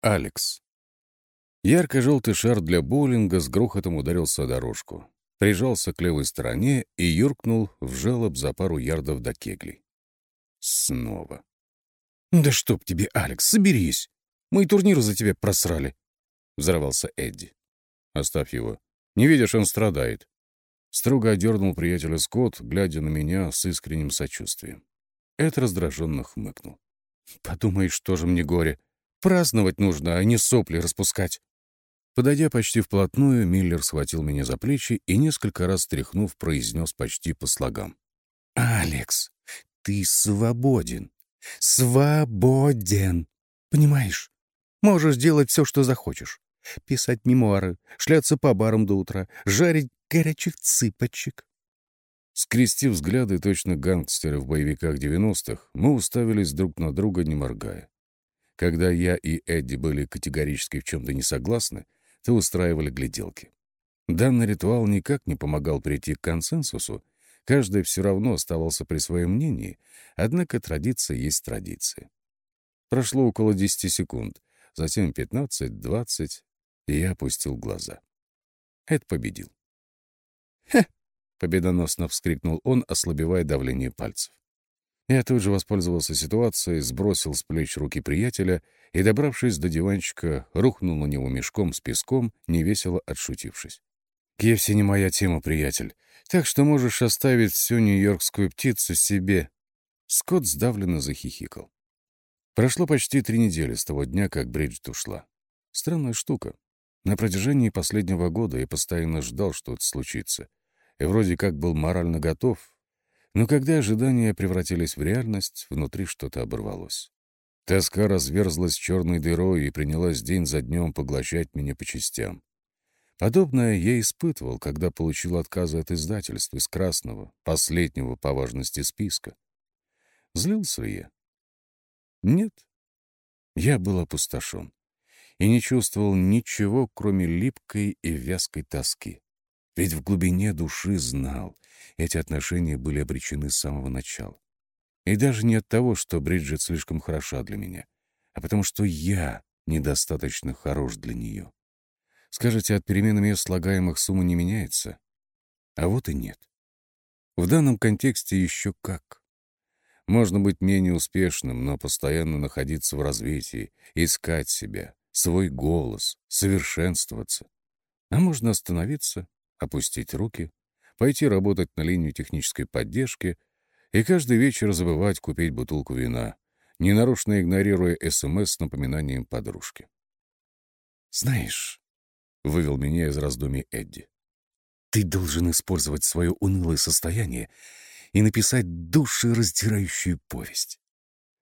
Алекс. Ярко-желтый шар для боулинга с грохотом ударился о дорожку, прижался к левой стороне и юркнул в желоб за пару ярдов до кеглей. Снова. «Да чтоб тебе, Алекс, соберись! Мы и турнир за тебя просрали!» — взорвался Эдди. «Оставь его. Не видишь, он страдает». Строго одернул приятеля Скотт, глядя на меня с искренним сочувствием. Эд раздраженно хмыкнул. «Подумаешь, тоже мне горе. Праздновать нужно, а не сопли распускать». Подойдя почти вплотную, Миллер схватил меня за плечи и, несколько раз тряхнув, произнес почти по слогам. «Алекс, ты свободен. Свободен. Понимаешь? Можешь делать все, что захочешь. Писать мемуары, шляться по барам до утра, жарить горячих цыпочек. Скрестив взгляды точно гангстеры в боевиках 90-х, мы уставились друг на друга, не моргая. Когда я и Эдди были категорически в чем-то не согласны, то устраивали гляделки. Данный ритуал никак не помогал прийти к консенсусу, каждый все равно оставался при своем мнении, однако традиция есть традиция. Прошло около 10 секунд, затем 15-20, и я опустил глаза. Эд победил. «Хе!» — победоносно вскрикнул он, ослабевая давление пальцев. Я тут же воспользовался ситуацией, сбросил с плеч руки приятеля и, добравшись до диванчика, рухнул на него мешком с песком, невесело отшутившись. «Кевси не моя тема, приятель, так что можешь оставить всю нью-йоркскую птицу себе». Скотт сдавленно захихикал. Прошло почти три недели с того дня, как Бриджит ушла. Странная штука. На протяжении последнего года я постоянно ждал, что это случится, и вроде как был морально готов, но когда ожидания превратились в реальность, внутри что-то оборвалось. Тоска разверзлась черной дырой и принялась день за днем поглощать меня по частям. Подобное я испытывал, когда получил отказы от издательства из красного, последнего по важности списка. Злился ли я? Нет. Я был опустошен и не чувствовал ничего, кроме липкой и вязкой тоски. Ведь в глубине души знал, эти отношения были обречены с самого начала. И даже не от того, что Бриджит слишком хороша для меня, а потому что я недостаточно хорош для нее. Скажете, от перемены мест слагаемых сумма не меняется? А вот и нет. В данном контексте еще как. Можно быть менее успешным, но постоянно находиться в развитии, искать себя, свой голос, совершенствоваться. А можно остановиться, опустить руки, пойти работать на линию технической поддержки и каждый вечер забывать купить бутылку вина, ненарочно игнорируя СМС с напоминанием подружки. «Знаешь», — вывел меня из раздумий Эдди, «ты должен использовать свое унылое состояние и написать душераздирающую повесть.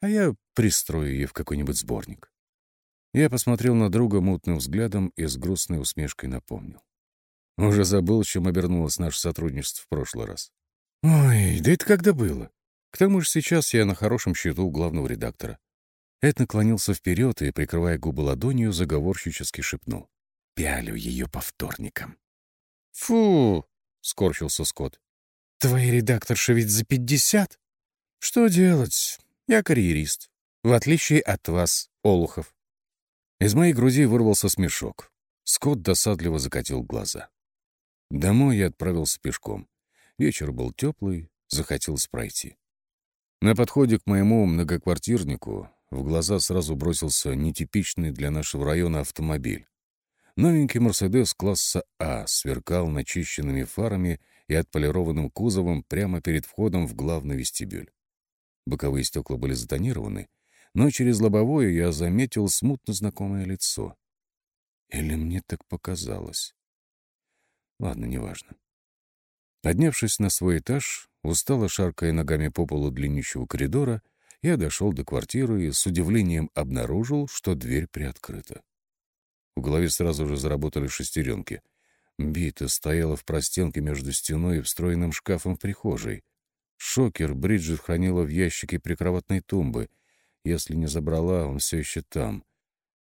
А я пристрою ее в какой-нибудь сборник. Я посмотрел на друга мутным взглядом и с грустной усмешкой напомнил. Уже забыл, чем обернулось наше сотрудничество в прошлый раз. Ой, да это когда было? К тому же сейчас я на хорошем счету у главного редактора. Эд наклонился вперед и, прикрывая губы ладонью, заговорщически шепнул. «Пялю ее по вторникам». «Фу!» — скорчился Скотт. «Твоя редакторша ведь за пятьдесят?» «Что делать? Я карьерист. В отличие от вас, Олухов». Из моей груди вырвался смешок. Скотт досадливо закатил глаза. Домой я отправился пешком. Вечер был теплый, захотелось пройти. На подходе к моему многоквартирнику в глаза сразу бросился нетипичный для нашего района автомобиль. Новенький «Мерседес» класса А сверкал начищенными фарами и отполированным кузовом прямо перед входом в главный вестибюль. Боковые стекла были затонированы, но через лобовое я заметил смутно знакомое лицо. Или мне так показалось? Ладно, неважно. Поднявшись на свой этаж, устало шаркая ногами по полу длиннющего коридора, я дошел до квартиры и с удивлением обнаружил, что дверь приоткрыта. В голове сразу же заработали шестеренки. Бита стояла в простенке между стеной и встроенным шкафом в прихожей. Шокер Бриджит хранила в ящике прикроватной тумбы — если не забрала, он все еще там.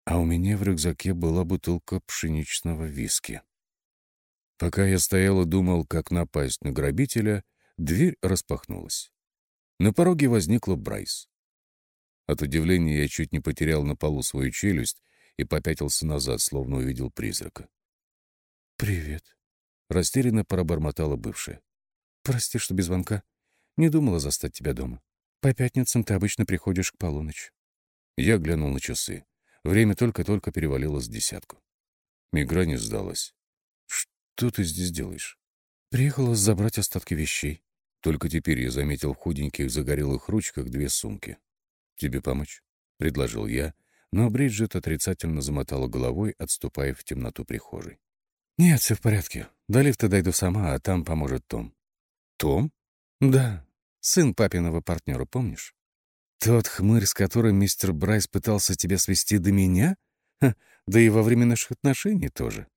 А у меня в рюкзаке была бутылка пшеничного виски. Пока я стоял и думал, как напасть на грабителя, дверь распахнулась. На пороге возникла Брайс. От удивления я чуть не потерял на полу свою челюсть и попятился назад, словно увидел призрака. «Привет», — растерянно пробормотала бывшая. «Прости, что без звонка. Не думала застать тебя дома. По пятницам ты обычно приходишь к полуночи». Я глянул на часы. Время только-только перевалило с десятку. Мигра не сдалась. «Что ты здесь делаешь?» «Приехала забрать остатки вещей». Только теперь я заметил в худеньких загорелых ручках две сумки. «Тебе помочь?» — предложил я, но Бриджит отрицательно замотала головой, отступая в темноту прихожей. «Нет, все в порядке. До лифта дойду сама, а там поможет Том». «Том?» «Да. Сын папиного партнера, помнишь? Тот хмырь, с которым мистер Брайс пытался тебя свести до меня? Ха, да и во время наших отношений тоже».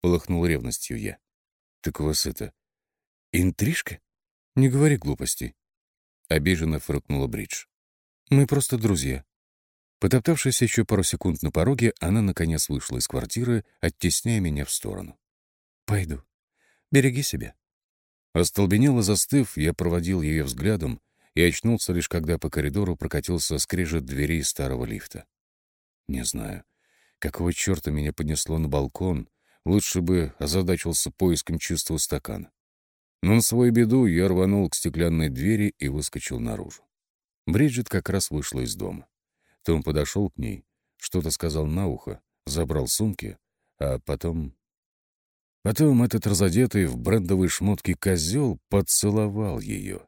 Полыхнул ревностью я. «Так у вас это... интрижка?» «Не говори глупостей», — обиженно фыркнула Бридж. «Мы просто друзья». Потоптавшись еще пару секунд на пороге, она, наконец, вышла из квартиры, оттесняя меня в сторону. «Пойду. Береги себя». Остолбенело застыв, я проводил ее взглядом и очнулся лишь когда по коридору прокатился скрежет дверей старого лифта. Не знаю, какого черта меня поднесло на балкон, лучше бы озадачился поиском чистого стакана. Но на свою беду я рванул к стеклянной двери и выскочил наружу. Бриджит как раз вышла из дома. Том подошел к ней, что-то сказал на ухо, забрал сумки, а потом Потом этот разодетый в брендовые шмотки козел поцеловал ее.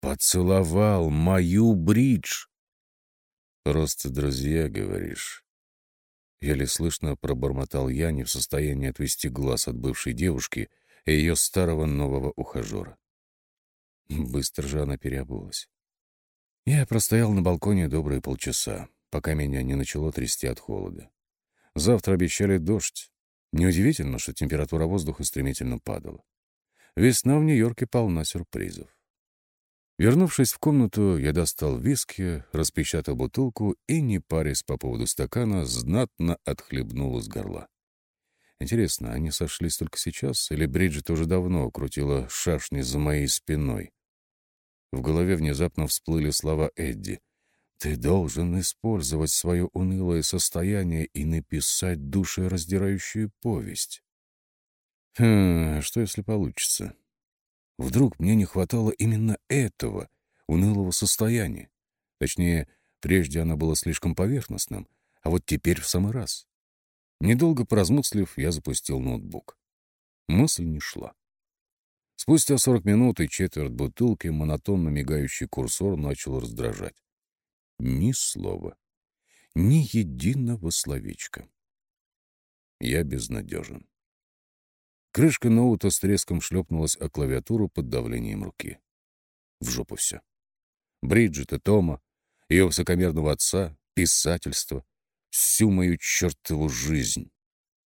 Поцеловал мою бридж. «Просто друзья, говоришь?» Еле слышно пробормотал я, не в состоянии отвести глаз от бывшей девушки и ее старого нового ухажера. Быстро же она переобулась. Я простоял на балконе добрые полчаса, пока меня не начало трясти от холода. Завтра обещали дождь, Неудивительно, что температура воздуха стремительно падала. Весна в Нью-Йорке полна сюрпризов. Вернувшись в комнату, я достал виски, распечатал бутылку и, не парясь по поводу стакана, знатно отхлебнул из горла. Интересно, они сошлись только сейчас, или Бриджит уже давно крутила шашни за моей спиной? В голове внезапно всплыли слова Эдди — ты должен использовать свое унылое состояние и написать душераздирающую повесть. Хм, что если получится? Вдруг мне не хватало именно этого, унылого состояния. Точнее, прежде оно было слишком поверхностным, а вот теперь в самый раз. Недолго поразмыслив, я запустил ноутбук. Мысль не шла. Спустя 40 минут и четверть бутылки монотонно мигающий курсор начал раздражать. Ни слова. Ни единого словечка. Я безнадежен. Крышка ноута с треском шлепнулась о клавиатуру под давлением руки. В жопу все. Бриджит и Тома, ее высокомерного отца, писательство, всю мою чертову жизнь.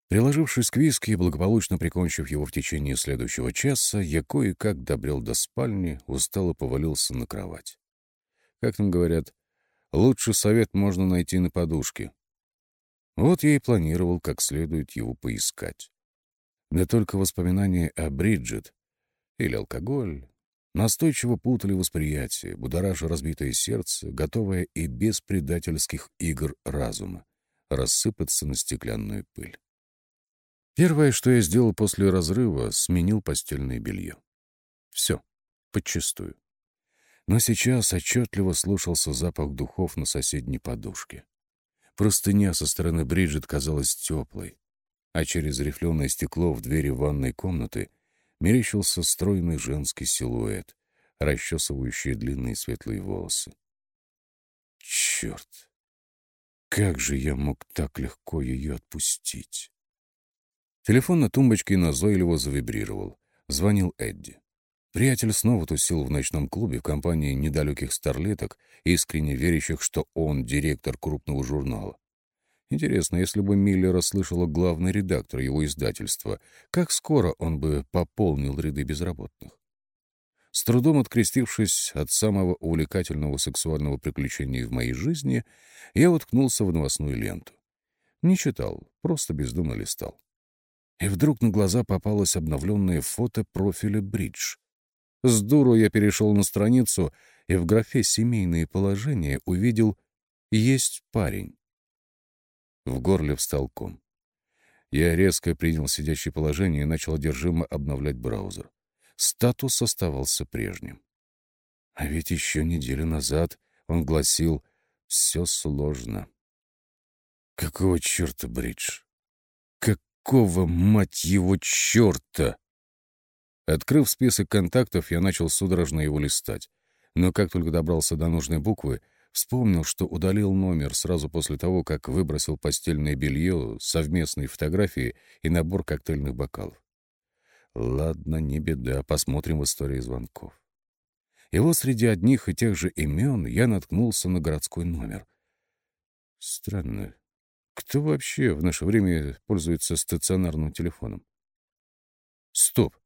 Приложившись к виски и благополучно прикончив его в течение следующего часа, я кое-как добрел до спальни, устало повалился на кровать. Как там говорят, Лучший совет можно найти на подушке. Вот я и планировал как следует его поискать. Да только воспоминания о Бриджит или алкоголь настойчиво путали восприятие, будоража разбитое сердце, готовое и без предательских игр разума рассыпаться на стеклянную пыль. Первое, что я сделал после разрыва, сменил постельное белье. Все, подчистую но сейчас отчетливо слушался запах духов на соседней подушке. Простыня со стороны Бриджит казалась теплой, а через рифленое стекло в двери ванной комнаты мерещился стройный женский силуэт, расчесывающий длинные светлые волосы. Черт! Как же я мог так легко ее отпустить? Телефон на тумбочке назойливо завибрировал. Звонил Эдди. Приятель снова тусил в ночном клубе в компании недалеких старлеток, искренне верящих, что он директор крупного журнала. Интересно, если бы Миллера слышала главный редактор его издательства, как скоро он бы пополнил ряды безработных? С трудом открестившись от самого увлекательного сексуального приключения в моей жизни, я уткнулся в новостную ленту. Не читал, просто бездумно листал. И вдруг на глаза попалось обновленное фото профиля Бридж. С дуру я перешел на страницу и в графе «Семейные положения» увидел «Есть парень». В горле встал ком. Я резко принял сидящее положение и начал одержимо обновлять браузер. Статус оставался прежним. А ведь еще неделю назад он гласил «Все сложно». Какого черта, Бридж? Какого, мать его, черта? Открыв список контактов, я начал судорожно его листать. Но как только добрался до нужной буквы, вспомнил, что удалил номер сразу после того, как выбросил постельное белье, совместные фотографии и набор коктейльных бокалов. Ладно, не беда, посмотрим в истории звонков. И вот среди одних и тех же имен я наткнулся на городской номер. Странно. Кто вообще в наше время пользуется стационарным телефоном? Стоп.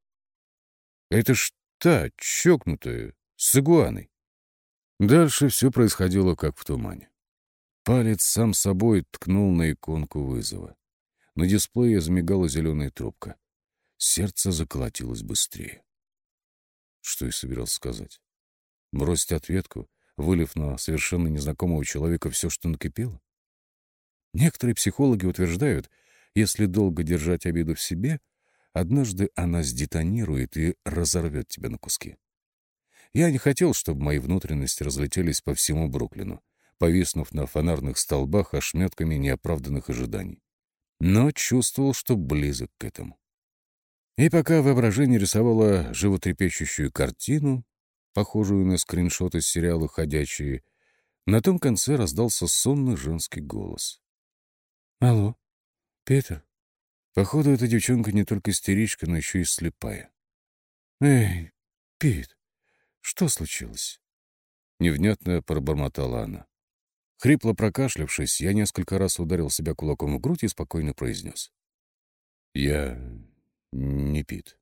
Это ж та, чокнутая, с игуаной. Дальше все происходило как в тумане. Палец сам собой ткнул на иконку вызова. На дисплее замигала зеленая трубка. Сердце заколотилось быстрее. Что я собирался сказать? Бросить ответку, вылив на совершенно незнакомого человека все, что накипело? Некоторые психологи утверждают, если долго держать обиду в себе, однажды она сдетонирует и разорвет тебя на куски. Я не хотел, чтобы мои внутренности разлетелись по всему Бруклину, повиснув на фонарных столбах ошметками неоправданных ожиданий. Но чувствовал, что близок к этому. И пока воображение рисовало животрепещущую картину, похожую на скриншот из сериала «Ходячие», на том конце раздался сонный женский голос. «Алло, Питер?» Походу, эта девчонка не только истеричка, но еще и слепая. «Эй, Пит, что случилось?» Невнятно пробормотала она. Хрипло прокашлявшись, я несколько раз ударил себя кулаком в грудь и спокойно произнес. «Я не Пит».